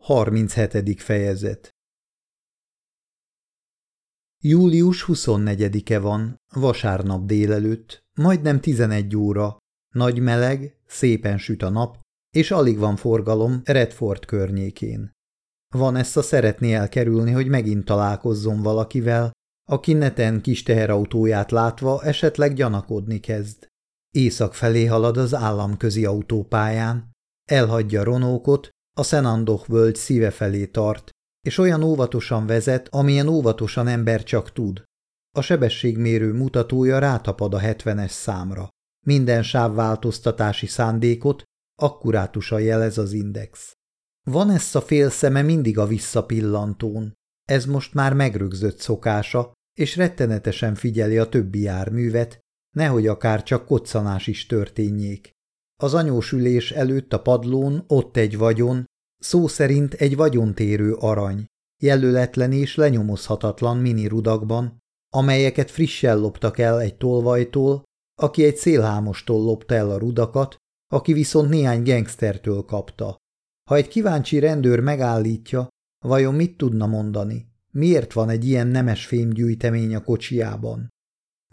37. fejezet Július 24-e van, vasárnap délelőtt, majdnem 11 óra, nagy meleg, szépen süt a nap, és alig van forgalom Redford környékén. Van ezt a szeretné elkerülni, hogy megint találkozzon valakivel, aki neten kis teherautóját látva esetleg gyanakodni kezd. Észak felé halad az államközi autópályán, elhagyja Ronókot, a Szenandoch völgy szíve felé tart, és olyan óvatosan vezet, amilyen óvatosan ember csak tud. A sebességmérő mutatója rátapad a 70-es számra. Minden sávváltoztatási szándékot akkurátusan jelez az index. Van ezt a fél szeme mindig a visszapillantón. Ez most már megrögzött szokása, és rettenetesen figyeli a többi járművet, nehogy akár csak koccanás is történjék. Az anyósülés előtt a padlón ott egy vagyon, szó szerint egy vagyontérő arany, jelöletlen és lenyomozhatatlan mini rudakban, amelyeket frissen loptak el egy tolvajtól, aki egy szélhámostól lopta el a rudakat, aki viszont néhány gengsztertől kapta. Ha egy kíváncsi rendőr megállítja, vajon mit tudna mondani? Miért van egy ilyen nemes fémgyűjtemény a kocsiában?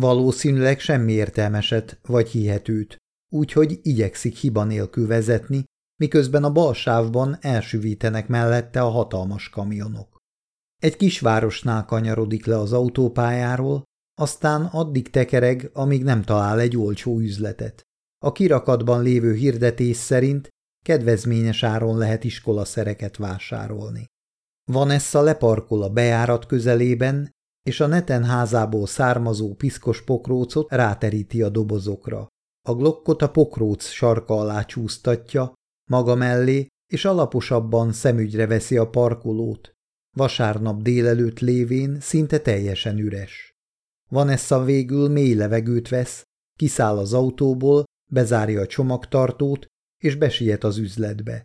Valószínűleg semmi értelmeset vagy hihetőt, úgyhogy igyekszik hiba nélkül vezetni, miközben a bal sávban elsüvítenek mellette a hatalmas kamionok. Egy kisvárosnál kanyarodik le az autópályáról, aztán addig tekereg, amíg nem talál egy olcsó üzletet. A kirakatban lévő hirdetés szerint kedvezményes áron lehet iskolaszereket vásárolni. Vanessa leparkol a bejárat közelében, és a neten házából származó piszkos pokrócot ráteríti a dobozokra. A glokkot a pokróc sarka alá csúsztatja, maga mellé, és alaposabban szemügyre veszi a parkolót. Vasárnap délelőtt lévén szinte teljesen üres. Vanessa végül mély levegőt vesz, kiszáll az autóból, bezárja a csomagtartót, és besiet az üzletbe.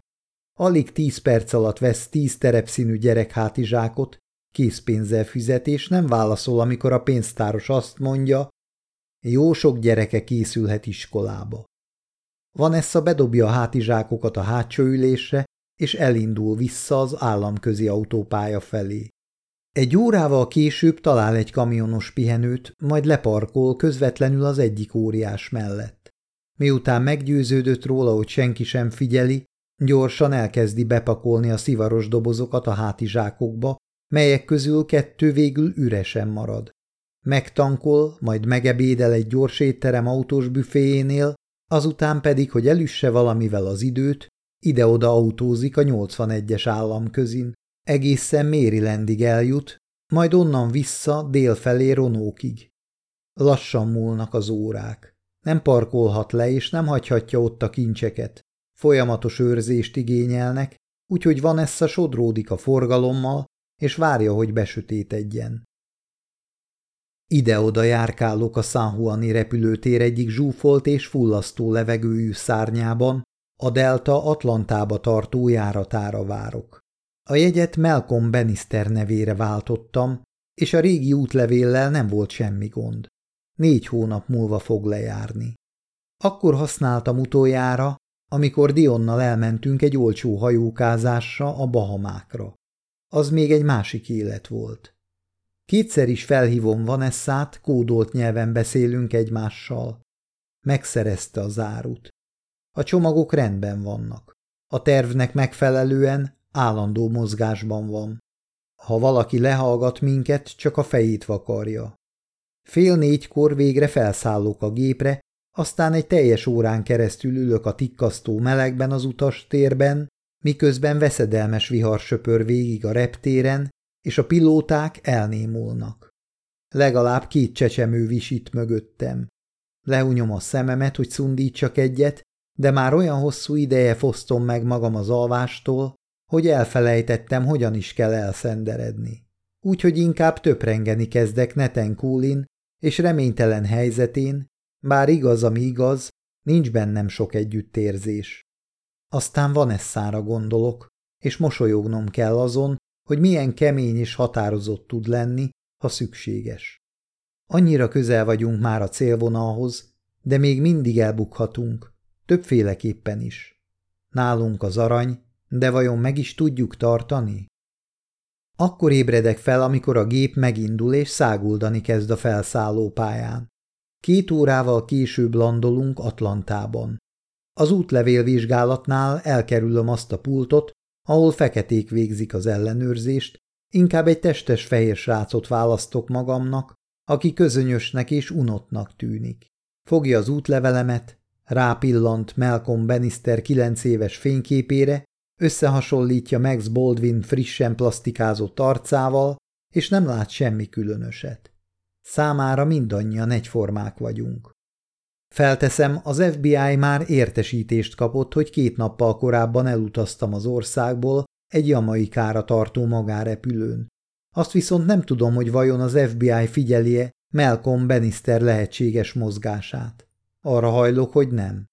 Alig tíz perc alatt vesz tíz terepszínű gyerekhátizsákot, készpénzzel fizet, és nem válaszol, amikor a pénztáros azt mondja, jó sok gyereke készülhet iskolába. Vanessa bedobja a hátizsákokat a hátsó ülésre, és elindul vissza az államközi autópálya felé. Egy órával később talál egy kamionos pihenőt, majd leparkol közvetlenül az egyik óriás mellett. Miután meggyőződött róla, hogy senki sem figyeli, gyorsan elkezdi bepakolni a szivaros dobozokat a hátizsákokba, melyek közül kettő végül üresen marad. Megtankol, majd megebédel egy gyors étterem autós büféjénél, azután pedig, hogy elüsse valamivel az időt, ide-oda autózik a 81-es államközin, egészen Marylandig eljut, majd onnan vissza délfelé Ronókig. Lassan múlnak az órák. Nem parkolhat le, és nem hagyhatja ott a kincseket. Folyamatos őrzést igényelnek, úgyhogy Vanessa sodródik a forgalommal, és várja, hogy besötétedjen. Ide-oda járkálok a San Juani repülőtér egyik zsúfolt és fullasztó levegőjű szárnyában, a Delta Atlantába tartó járatára várok. A jegyet Malcolm Bannister nevére váltottam, és a régi útlevéllel nem volt semmi gond. Négy hónap múlva fog lejárni. Akkor használtam utoljára, amikor Dionnal elmentünk egy olcsó hajókázásra a Bahamákra. Az még egy másik élet volt. Kétszer is felhívom Vanessát, kódolt nyelven beszélünk egymással. Megszerezte az árut. A csomagok rendben vannak. A tervnek megfelelően állandó mozgásban van. Ha valaki lehallgat minket, csak a fejét vakarja. Fél négykor végre felszállok a gépre, aztán egy teljes órán keresztül ülök a tikkasztó melegben az utas térben, miközben veszedelmes vihar söpör végig a reptéren, és a pilóták elnémulnak. Legalább két csecsemő visít mögöttem. Leunyom a szememet, hogy szundítsak egyet, de már olyan hosszú ideje fosztom meg magam az alvástól, hogy elfelejtettem, hogyan is kell elszenderedni. Úgyhogy inkább töprengeni kezdek neten kúlin és reménytelen helyzetén, bár igaz, ami igaz, nincs bennem sok együttérzés. Aztán van esszára gondolok, és mosolyognom kell azon, hogy milyen kemény és határozott tud lenni, ha szükséges. Annyira közel vagyunk már a célvonalhoz, de még mindig elbukhatunk, többféleképpen is. Nálunk az arany, De vajon meg is tudjuk tartani? Akkor ébredek fel, amikor a gép megindul és száguldani kezd a felszálló pályán. Két órával később landolunk Atlantában. Az útlevél vizsgálatnál elkerülöm azt a pultot, ahol feketék végzik az ellenőrzést, inkább egy testes fehér srácot választok magamnak, aki közönyösnek és unottnak tűnik. Fogja az útlevelemet, rápillant Malcolm Bannister kilenc éves fényképére, összehasonlítja Max Baldwin frissen plastikázott arcával, és nem lát semmi különöset. Számára mindannyian egyformák vagyunk. Felteszem, az FBI már értesítést kapott, hogy két nappal korábban elutaztam az országból egy jamaikára tartó magárepülőn. Azt viszont nem tudom, hogy vajon az FBI figyelje Malcolm Bannister lehetséges mozgását. Arra hajlok, hogy nem.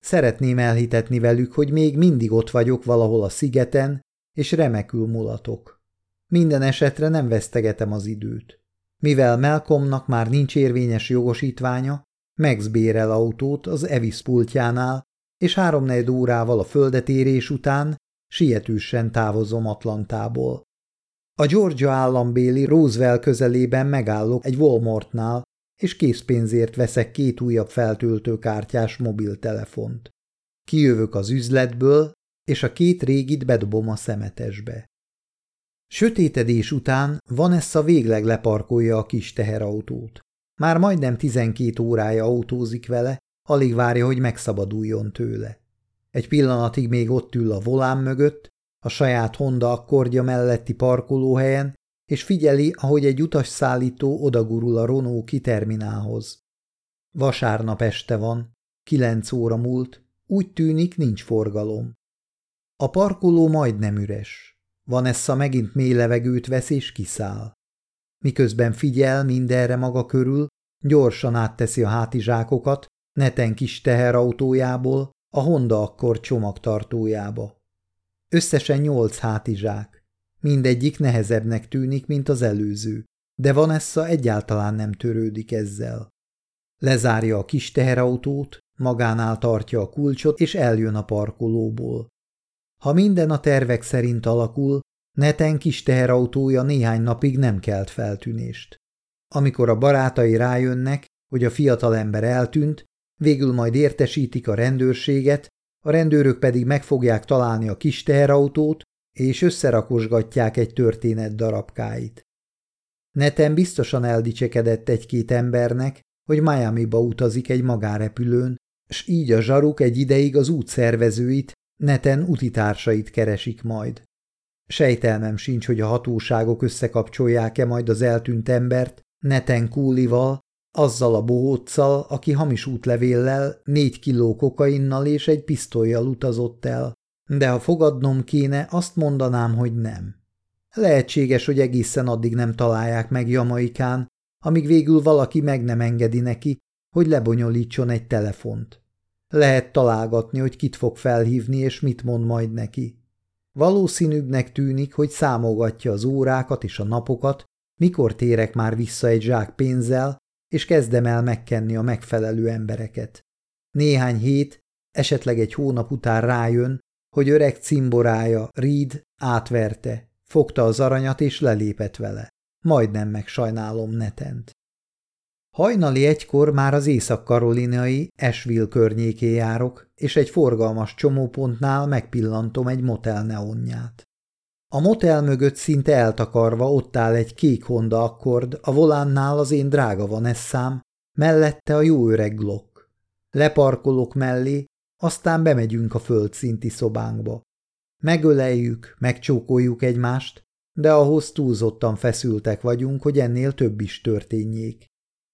Szeretném elhitetni velük, hogy még mindig ott vagyok valahol a szigeten, és remekül mulatok. Minden esetre nem vesztegetem az időt. Mivel Malcolmnak már nincs érvényes jogosítványa, Max bérel autót az Evis pultjánál, és háromnegyed órával a földetérés után sietősen távozom Atlantából. A Georgia állambéli Roosevelt közelében megállok egy Walmartnál, és készpénzért veszek két újabb feltöltőkártyás mobiltelefont. Kijövök az üzletből, és a két régit bedobom a szemetesbe. Sötétedés után Vanessa végleg leparkolja a kis teherautót. Már majdnem tizenkét órája autózik vele, alig várja, hogy megszabaduljon tőle. Egy pillanatig még ott ül a volán mögött, a saját Honda akkordja melletti parkolóhelyen, és figyeli, ahogy egy utasszállító odagurul a Ronó kiterminálhoz. Vasárnap este van, kilenc óra múlt, úgy tűnik nincs forgalom. A parkoló majdnem üres. Vanessa megint mély levegőt vesz és kiszáll. Miközben figyel mindenre maga körül, gyorsan átteszi a hátizsákokat, neten kis teherautójából, a Honda akkor csomagtartójába. Összesen nyolc hátizsák. Mindegyik nehezebbnek tűnik, mint az előző, de Vanessa egyáltalán nem törődik ezzel. Lezárja a kis teherautót, magánál tartja a kulcsot, és eljön a parkolóból. Ha minden a tervek szerint alakul, Neten kis teherautója néhány napig nem kelt feltűnést. Amikor a barátai rájönnek, hogy a fiatalember eltűnt, végül majd értesítik a rendőrséget, a rendőrök pedig meg fogják találni a kis teherautót, és összerakosgatják egy történet darabkáit. Neten biztosan eldicsekedett egy-két embernek, hogy Miami-ba utazik egy magárepülőn, s így a zsaruk egy ideig az útszervezőit, neten utitársait keresik majd. Sejtelmem sincs, hogy a hatóságok összekapcsolják-e majd az eltűnt embert Neten Kúlival, azzal a bohóccal, aki hamis útlevéllel, négy kiló kokainnal és egy pisztolyjal utazott el. De ha fogadnom kéne, azt mondanám, hogy nem. Lehetséges, hogy egészen addig nem találják meg Jamaikán, amíg végül valaki meg nem engedi neki, hogy lebonyolítson egy telefont. Lehet találgatni, hogy kit fog felhívni és mit mond majd neki. Valószínűbbnek tűnik, hogy számogatja az órákat és a napokat, mikor térek már vissza egy zsák pénzzel, és kezdem el megkenni a megfelelő embereket. Néhány hét, esetleg egy hónap után rájön, hogy öreg cimborája, Reed átverte, fogta az aranyat és lelépett vele. Majdnem megsajnálom netent. Hajnali egykor már az észak-karolinai Asheville környéké járok, és egy forgalmas csomópontnál megpillantom egy motel neonját. A motel mögött szinte eltakarva ott áll egy kék Honda Accord, a volánnál az én drága van eszám, mellette a jó öreg Glock. Leparkolok mellé, aztán bemegyünk a földszinti szobánkba. Megöleljük, megcsókoljuk egymást, de ahhoz túlzottan feszültek vagyunk, hogy ennél több is történjék.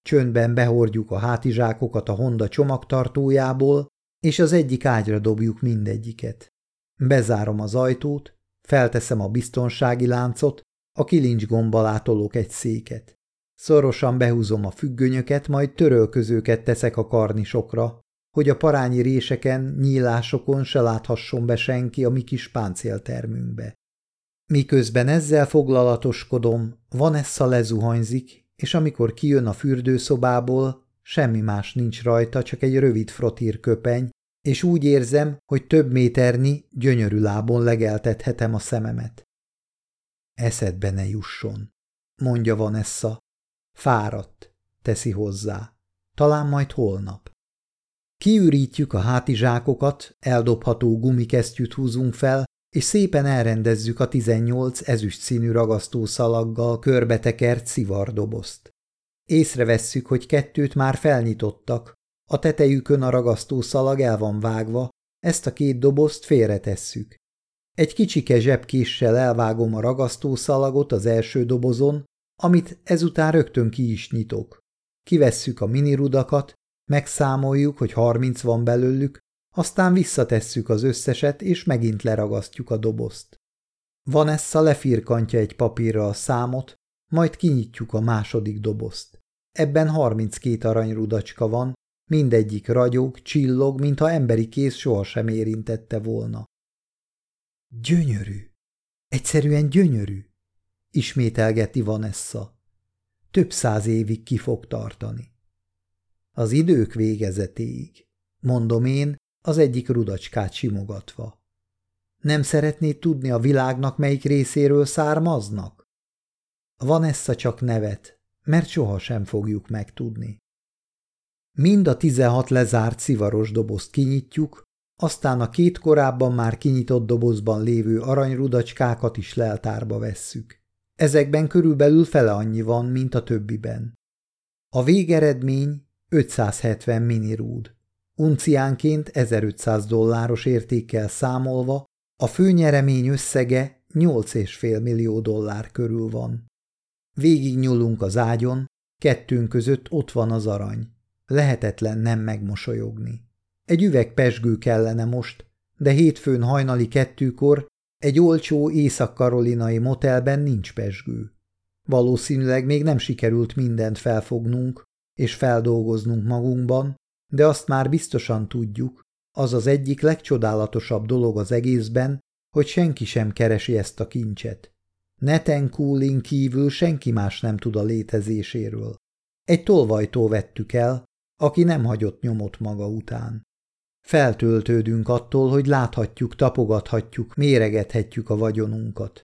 Csöndben behordjuk a hátizsákokat a Honda csomagtartójából, és az egyik ágyra dobjuk mindegyiket. Bezárom az ajtót, felteszem a biztonsági láncot, a kilincs gombbal átolok egy széket. Szorosan behúzom a függönyöket, majd törölközőket teszek a karnisokra, hogy a parányi réseken, nyílásokon se láthasson be senki a mi kis páncéltermünkbe. Miközben ezzel foglalatoskodom, Vanessa lezuhanyzik, és amikor kijön a fürdőszobából, semmi más nincs rajta, csak egy rövid köpeny, és úgy érzem, hogy több méternyi, gyönyörű lábon legeltethetem a szememet. Eszedbe ne jusson, mondja Vanessa. Fáradt, teszi hozzá. Talán majd holnap. Kiürítjük a hátizsákokat, eldobható gumikesztyűt húzunk fel, és szépen elrendezzük a 18 ezüst színű ragasztószalaggal körbetekert szivardobozt. Észrevesszük, hogy kettőt már felnyitottak, a tetejükön a ragasztószalag el van vágva, ezt a két dobozt félretesszük. Egy kicsike zsebkéssel elvágom a ragasztószalagot az első dobozon, amit ezután rögtön ki is nyitok. Kivesszük a minirudakat, megszámoljuk, hogy harminc van belőlük, aztán visszatesszük az összeset, és megint leragasztjuk a dobozt. Vanessa lefirkantja egy papírra a számot, majd kinyitjuk a második dobozt. Ebben 32 aranyrudacska van, mindegyik ragyog, csillog, mintha emberi kéz sohasem érintette volna. Gyönyörű! Egyszerűen gyönyörű! Ismételgeti Vanessa. Több száz évig ki fog tartani. Az idők végezetéig, mondom én, az egyik rudacskát simogatva. Nem szeretnéd tudni a világnak melyik részéről származnak? Vanessa csak nevet, mert sohasem fogjuk megtudni. Mind a tizenhat lezárt szivaros dobozt kinyitjuk, aztán a két korábban már kinyitott dobozban lévő aranyrudacskákat is leltárba vesszük. Ezekben körülbelül fele annyi van, mint a többiben. A végeredmény 570 minirúd. Unciánként 1500 dolláros értékkel számolva a főnyeremény összege 8,5 millió dollár körül van. Végig nyúlunk az ágyon, kettőnk között ott van az arany. Lehetetlen nem megmosolyogni. Egy üveg pesgő kellene most, de hétfőn hajnali kettőkor egy olcsó észak-karolinai motelben nincs pesgő. Valószínűleg még nem sikerült mindent felfognunk és feldolgoznunk magunkban, de azt már biztosan tudjuk, az az egyik legcsodálatosabb dolog az egészben, hogy senki sem keresi ezt a kincset. Neten Cooling kívül senki más nem tud a létezéséről. Egy tolvajtó vettük el, aki nem hagyott nyomot maga után. Feltöltődünk attól, hogy láthatjuk, tapogathatjuk, méregethetjük a vagyonunkat.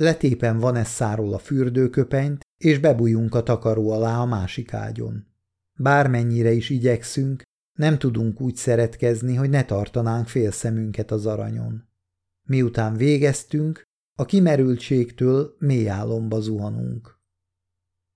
Letépen van esszáról a fürdőköpenyt, és bebújunk a takaró alá a másik ágyon. Bármennyire is igyekszünk, nem tudunk úgy szeretkezni, hogy ne tartanánk fél szemünket az aranyon. Miután végeztünk, a kimerültségtől mély álomba zuhanunk.